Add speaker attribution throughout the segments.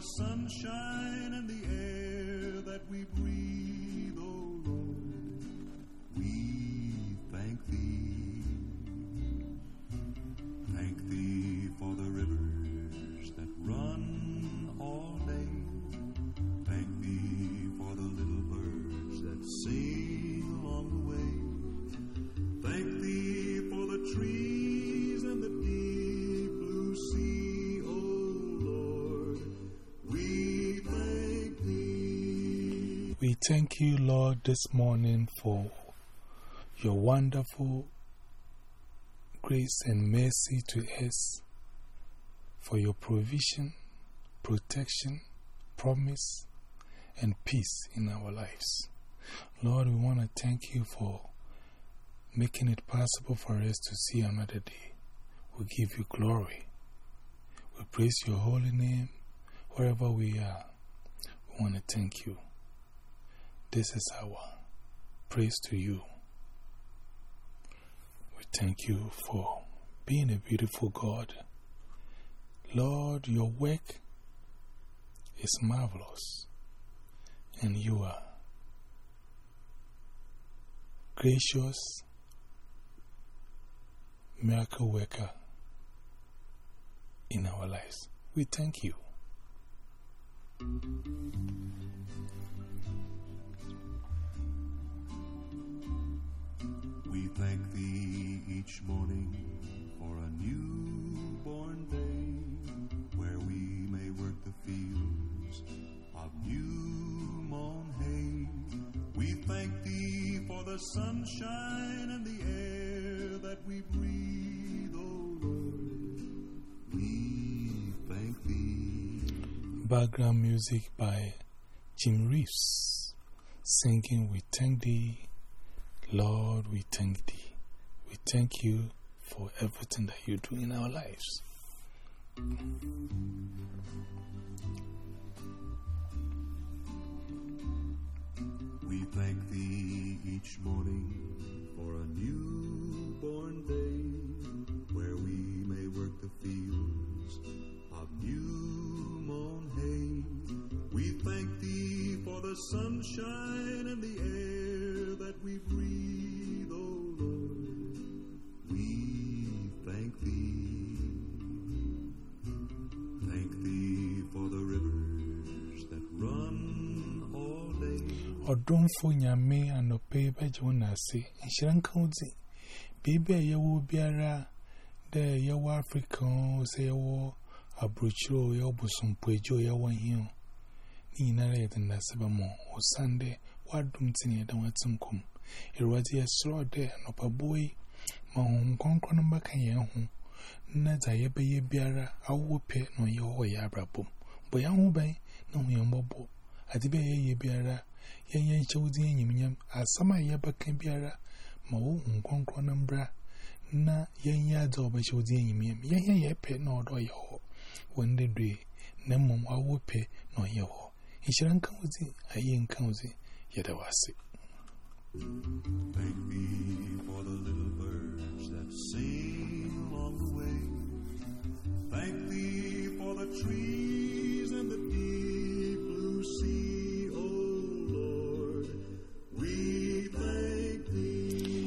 Speaker 1: sunshine and the air that we breathe, We thank
Speaker 2: you, Lord, this morning for your wonderful grace and mercy to us, for your provision, protection, promise, and peace in our lives. Lord, we want to thank you for making it possible for us to see another day. We give you glory. We praise your holy name wherever we are. We want to thank you. This is our praise to you. We thank you for being a beautiful God. Lord, your work is marvelous, and you are gracious, miracle worker in our lives. We thank you.
Speaker 1: Thank thee each morning for a newborn day where we may work the fields of new mown hay. We thank thee for the sunshine and the air that we breathe, O Lord. We thank thee.
Speaker 2: Background music by Jim Reeves singing We Thank Thee, Lord, we thank Thee. We thank you for everything that you do in our lives.
Speaker 1: We thank thee each morning for a newborn day where we may work the fields of new mown hay. We thank thee for the sunshine and the air Odonfo Nyame and Ope Bajona say, in Shiran County, Baby, I will be a there, you African,
Speaker 2: say, you are a brochure, you are bosom, Pujo, you are here. Nina read in the Sabamo, or Sunday, what doom tinny, I want some come. It was a straw there, and up a boy, my home conqueror back and young home. Nata, ye be a bearer, I will pay no your way, Abrabom. But young obey, no, you're mobile. Hu ya mbobo. Adibe ye ye biara, yan yan shawdi yan yimyam a sama ya bakan biara ma wo hun na mbra na ya da oba shawdi yan yimyam yan yan ya pe na odo ya ho wanda dwe na mum awo pe na ya ho inshiran kan wuzi ayin ya da
Speaker 1: Thank thee for the little birds that sing along the way. Thank thee for the trees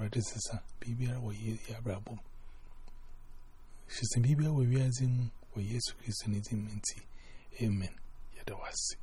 Speaker 2: awurade sesa biribiara wɔ yɛ abrabom hyɛ sɛ biribiara wɔ wiazi mu wɔ yesu kristo ne din mu nti amen. Yɛda wase